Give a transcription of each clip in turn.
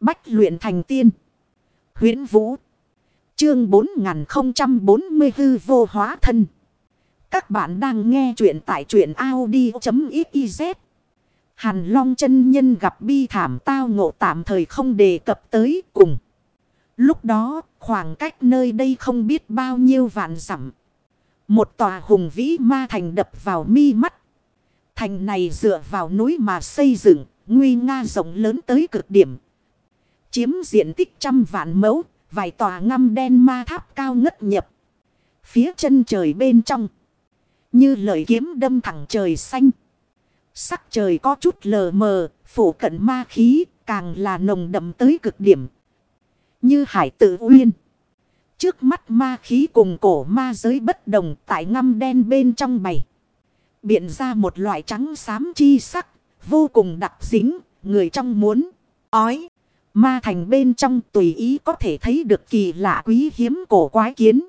Bách luyện thành tiên. huyễn Vũ. Chương 4044 vô hóa thân. Các bạn đang nghe truyện tại truyện Audi.xyz. Hàn Long chân nhân gặp bi thảm tao ngộ tạm thời không đề cập tới cùng. Lúc đó, khoảng cách nơi đây không biết bao nhiêu vạn dặm Một tòa hùng vĩ ma thành đập vào mi mắt. Thành này dựa vào núi mà xây dựng, nguy nga rộng lớn tới cực điểm. Chiếm diện tích trăm vạn mẫu, vài tòa ngăm đen ma tháp cao ngất nhập. Phía chân trời bên trong. Như lời kiếm đâm thẳng trời xanh. Sắc trời có chút lờ mờ, phủ cận ma khí, càng là nồng đậm tới cực điểm. Như hải tử uyên. Trước mắt ma khí cùng cổ ma giới bất đồng tại ngăm đen bên trong bầy. Biện ra một loại trắng xám chi sắc, vô cùng đặc dính, người trong muốn, ói. Ma thành bên trong tùy ý có thể thấy được kỳ lạ quý hiếm cổ quái kiến.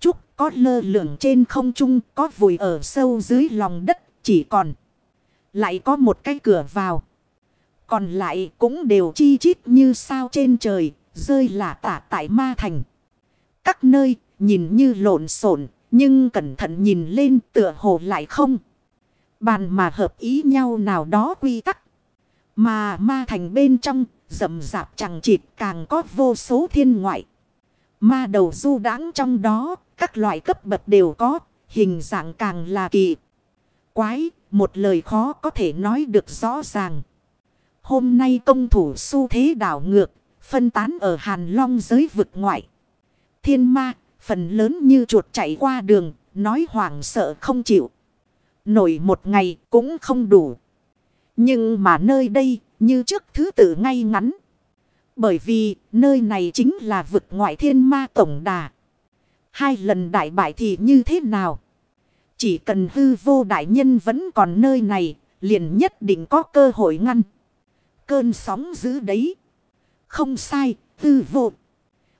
Trúc có lơ lửng trên không trung, có vùi ở sâu dưới lòng đất, chỉ còn. Lại có một cái cửa vào. Còn lại cũng đều chi chít như sao trên trời, rơi lạ tả tại ma thành. Các nơi nhìn như lộn xộn nhưng cẩn thận nhìn lên tựa hồ lại không. Bàn mà hợp ý nhau nào đó quy tắc. Mà ma thành bên trong rậm rạp chẳng chịt càng có vô số thiên ngoại. Ma đầu du đáng trong đó các loại cấp bậc đều có hình dạng càng là kỳ. Quái một lời khó có thể nói được rõ ràng. Hôm nay công thủ su thế đảo ngược phân tán ở Hàn Long giới vực ngoại. Thiên ma, phần lớn như chuột chạy qua đường, nói hoảng sợ không chịu. Nổi một ngày cũng không đủ. Nhưng mà nơi đây, như trước thứ tự ngay ngắn. Bởi vì, nơi này chính là vực ngoại thiên ma tổng đà. Hai lần đại bại thì như thế nào? Chỉ cần hư vô đại nhân vẫn còn nơi này, liền nhất định có cơ hội ngăn. Cơn sóng dữ đấy. Không sai, hư vô.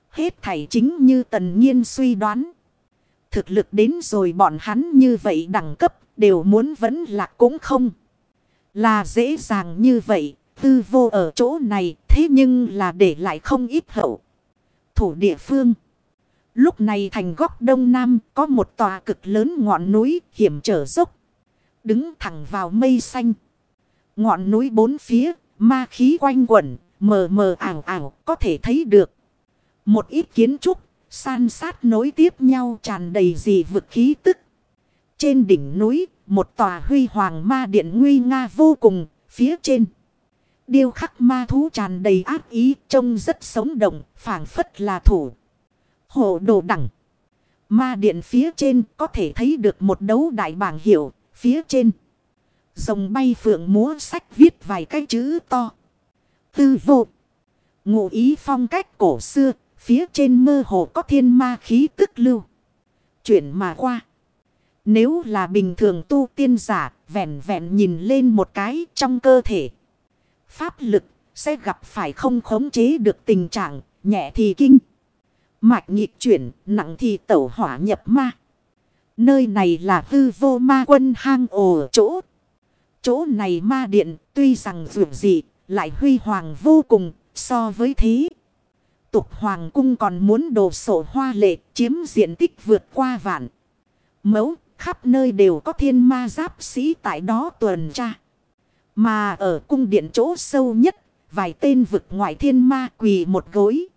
Hết thảy chính như tần nhiên suy đoán. Thực lực đến rồi bọn hắn như vậy đẳng cấp đều muốn vẫn là cũng không. Là dễ dàng như vậy, tư vô ở chỗ này thế nhưng là để lại không ít hậu. Thủ địa phương. Lúc này thành góc đông nam có một tòa cực lớn ngọn núi hiểm trở dốc. Đứng thẳng vào mây xanh. Ngọn núi bốn phía, ma khí quanh quẩn, mờ mờ ảo ảo có thể thấy được. Một ít kiến trúc, san sát nối tiếp nhau tràn đầy dị vực khí tức. Trên đỉnh núi, một tòa huy hoàng ma điện nguy nga vô cùng, phía trên. Điêu khắc ma thú tràn đầy ác ý, trông rất sống động, phảng phất là thủ. Hộ đồ đẳng. Ma điện phía trên có thể thấy được một đấu đại bảng hiệu, phía trên. Rồng bay phượng múa sách viết vài cái chữ to. Tư vô. Ngụ ý phong cách cổ xưa. Phía trên mơ hồ có thiên ma khí tức lưu. Chuyển mà qua. Nếu là bình thường tu tiên giả. Vẹn vẹn nhìn lên một cái trong cơ thể. Pháp lực sẽ gặp phải không khống chế được tình trạng. Nhẹ thì kinh. Mạch nhịp chuyển. Nặng thì tẩu hỏa nhập ma. Nơi này là hư vô ma quân hang ổ chỗ. Chỗ này ma điện tuy rằng vượt dị, lại huy hoàng vô cùng so với thế. Tục hoàng cung còn muốn đồ sổ hoa lệ chiếm diện tích vượt qua vạn. Mấu khắp nơi đều có thiên ma giáp sĩ tại đó tuần tra. Mà ở cung điện chỗ sâu nhất, vài tên vực ngoại thiên ma quỳ một gối.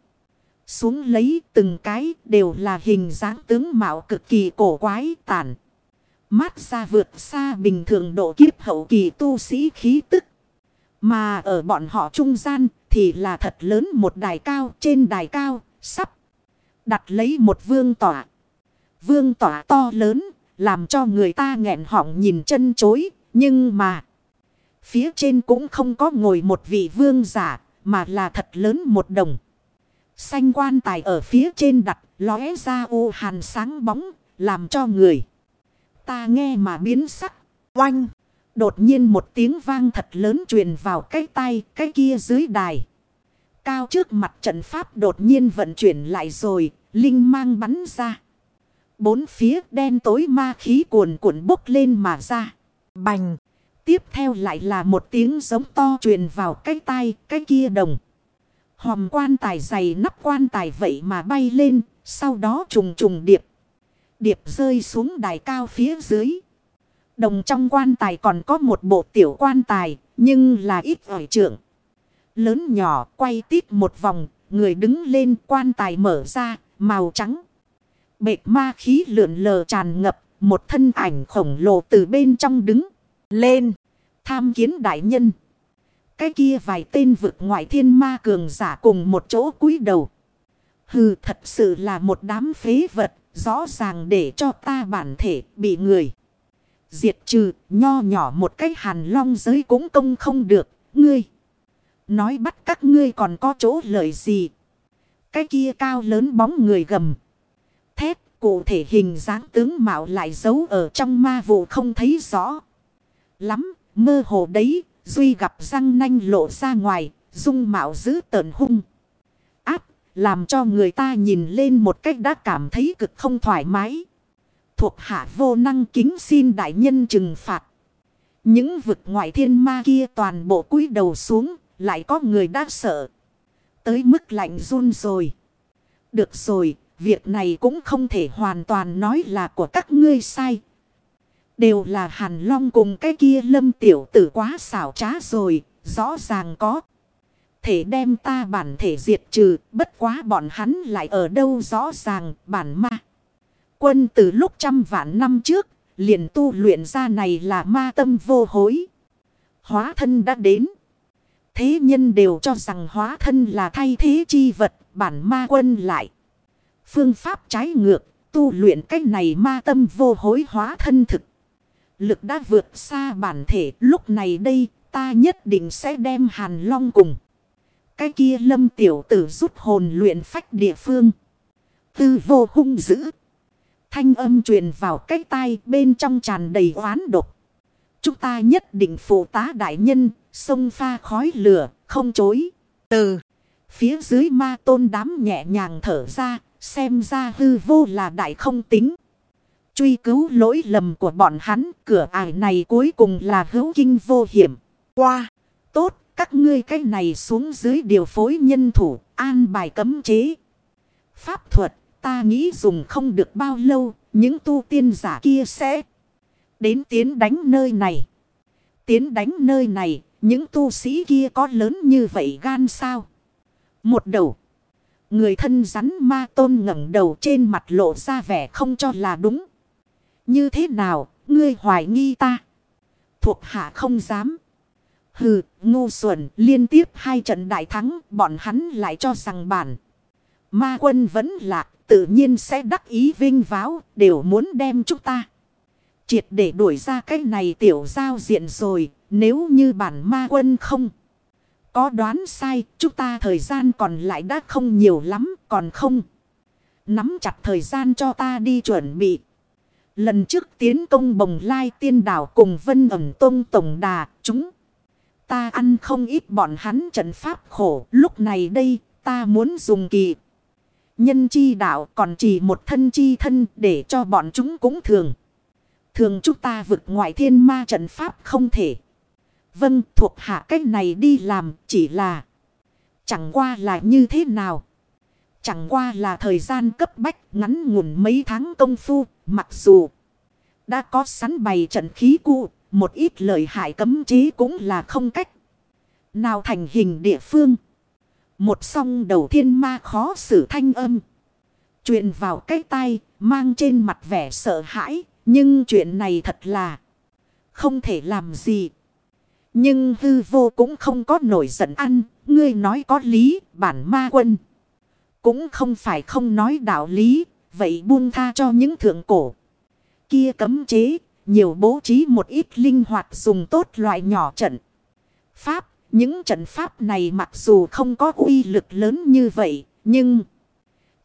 Xuống lấy từng cái đều là hình dáng tướng mạo cực kỳ cổ quái tàn. Mát ra vượt xa bình thường độ kiếp hậu kỳ tu sĩ khí tức. Mà ở bọn họ trung gian thì là thật lớn một đài cao trên đài cao sắp đặt lấy một vương tỏa. Vương tỏa to lớn làm cho người ta nghẹn họng nhìn chân chối nhưng mà phía trên cũng không có ngồi một vị vương giả mà là thật lớn một đồng. Xanh quan tài ở phía trên đặt lóe ra u hàn sáng bóng làm cho người ta nghe mà biến sắc oanh. Đột nhiên một tiếng vang thật lớn truyền vào cái tay, cái kia dưới đài. Cao trước mặt trận pháp đột nhiên vận chuyển lại rồi, linh mang bắn ra. Bốn phía đen tối ma khí cuồn cuộn bốc lên mà ra. Bành! Tiếp theo lại là một tiếng giống to truyền vào cái tai cái kia đồng. Hòm quan tài dày nắp quan tài vậy mà bay lên, sau đó trùng trùng điệp. Điệp rơi xuống đài cao phía dưới. Đồng trong quan tài còn có một bộ tiểu quan tài, nhưng là ít ỏi trưởng. Lớn nhỏ quay tít một vòng, người đứng lên quan tài mở ra, màu trắng. bệt ma khí lượn lờ tràn ngập, một thân ảnh khổng lồ từ bên trong đứng lên. Tham kiến đại nhân. Cái kia vài tên vực ngoại thiên ma cường giả cùng một chỗ cúi đầu. Hừ thật sự là một đám phế vật, rõ ràng để cho ta bản thể bị người. Diệt trừ, nho nhỏ một cái hàn long giới cũng công không được, ngươi. Nói bắt các ngươi còn có chỗ lợi gì. Cái kia cao lớn bóng người gầm. Thét, cụ thể hình dáng tướng mạo lại giấu ở trong ma vụ không thấy rõ. Lắm, mơ hồ đấy, Duy gặp răng nanh lộ ra ngoài, dung mạo dữ tợn hung. Áp, làm cho người ta nhìn lên một cách đã cảm thấy cực không thoải mái. Thuộc hạ vô năng kính xin đại nhân trừng phạt. Những vực ngoại thiên ma kia toàn bộ cúi đầu xuống, lại có người đã sợ. Tới mức lạnh run rồi. Được rồi, việc này cũng không thể hoàn toàn nói là của các ngươi sai. Đều là Hàn Long cùng cái kia lâm tiểu tử quá xảo trá rồi, rõ ràng có. Thể đem ta bản thể diệt trừ, bất quá bọn hắn lại ở đâu rõ ràng, bản ma. Quân từ lúc trăm vạn năm trước, liền tu luyện ra này là ma tâm vô hối. Hóa thân đã đến. Thế nhân đều cho rằng hóa thân là thay thế chi vật, bản ma quân lại. Phương pháp trái ngược, tu luyện cách này ma tâm vô hối hóa thân thực. Lực đã vượt xa bản thể, lúc này đây ta nhất định sẽ đem hàn long cùng. Cái kia lâm tiểu tử rút hồn luyện phách địa phương. Tư vô hung dữ. Thanh âm truyền vào cái tai bên trong tràn đầy oán độc. Chúng ta nhất định phụ tá đại nhân, sông pha khói lửa, không chối. Từ phía dưới ma tôn đám nhẹ nhàng thở ra, xem ra hư vô là đại không tính. Truy cứu lỗi lầm của bọn hắn, cửa ải này cuối cùng là hữu kinh vô hiểm. Qua, tốt, các ngươi cái này xuống dưới điều phối nhân thủ, an bài cấm chế. Pháp thuật, ta nghĩ dùng không được bao lâu, những tu tiên giả kia sẽ đến tiến đánh nơi này. Tiến đánh nơi này, những tu sĩ kia có lớn như vậy gan sao? Một đầu. Người thân rắn ma tôn ngẩng đầu trên mặt lộ ra vẻ không cho là đúng. Như thế nào, ngươi hoài nghi ta? Thuộc hạ không dám. Hừ, ngu xuẩn, liên tiếp hai trận đại thắng, bọn hắn lại cho rằng bản. Ma quân vẫn lạc, tự nhiên sẽ đắc ý vinh váo, đều muốn đem chúng ta. Triệt để đuổi ra cái này tiểu giao diện rồi, nếu như bản ma quân không. Có đoán sai, chúng ta thời gian còn lại đã không nhiều lắm, còn không. Nắm chặt thời gian cho ta đi chuẩn bị. Lần trước tiến công bồng lai tiên đảo cùng vân ẩm tông tổng đà, chúng. Ta ăn không ít bọn hắn trận pháp khổ, lúc này đây ta muốn dùng kỳ. Nhân chi đạo còn chỉ một thân chi thân để cho bọn chúng cũng thường. Thường chúng ta vực ngoại thiên ma trận pháp không thể. Vâng thuộc hạ cách này đi làm chỉ là. Chẳng qua là như thế nào. Chẳng qua là thời gian cấp bách ngắn ngủn mấy tháng công phu. Mặc dù đã có sẵn bày trận khí cụ. Một ít lợi hại cấm chế cũng là không cách. Nào thành hình địa phương. Một song đầu thiên ma khó xử thanh âm. Chuyện vào cái tay mang trên mặt vẻ sợ hãi. Nhưng chuyện này thật là không thể làm gì. Nhưng hư vô cũng không có nổi giận ăn. Ngươi nói có lý, bản ma quân. Cũng không phải không nói đạo lý. Vậy buông tha cho những thượng cổ. Kia cấm chế, nhiều bố trí một ít linh hoạt dùng tốt loại nhỏ trận. Pháp, những trận pháp này mặc dù không có uy lực lớn như vậy, nhưng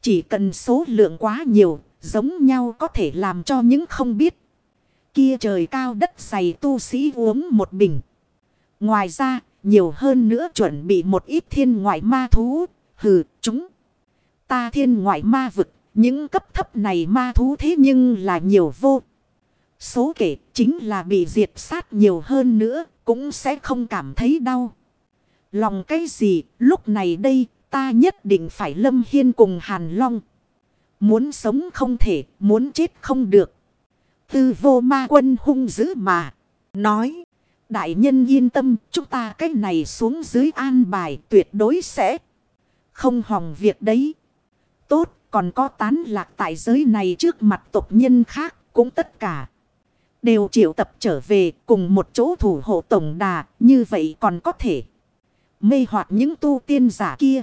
chỉ cần số lượng quá nhiều, giống nhau có thể làm cho những không biết. Kia trời cao đất dày tu sĩ uống một bình. Ngoài ra, nhiều hơn nữa chuẩn bị một ít thiên ngoại ma thú. Hừ, chúng. Ta thiên ngoại ma vực. Những cấp thấp này ma thú thế nhưng là nhiều vô. Số kể chính là bị diệt sát nhiều hơn nữa. Cũng sẽ không cảm thấy đau. Lòng cái gì lúc này đây Ta nhất định phải lâm hiên cùng Hàn Long. Muốn sống không thể, muốn chết không được. Tư vô ma quân hung dữ mà. Nói, đại nhân yên tâm, chúng ta cái này xuống dưới an bài tuyệt đối sẽ không hòng việc đấy. Tốt, còn có tán lạc tại giới này trước mặt tộc nhân khác, cũng tất cả. Đều triệu tập trở về cùng một chỗ thủ hộ tổng đà, như vậy còn có thể mê hoặc những tu tiên giả kia.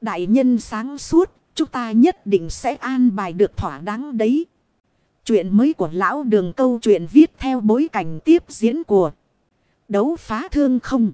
Đại nhân sáng suốt, chúng ta nhất định sẽ an bài được thỏa đáng đấy. Chuyện mới của lão đường câu chuyện viết theo bối cảnh tiếp diễn của đấu phá thương không.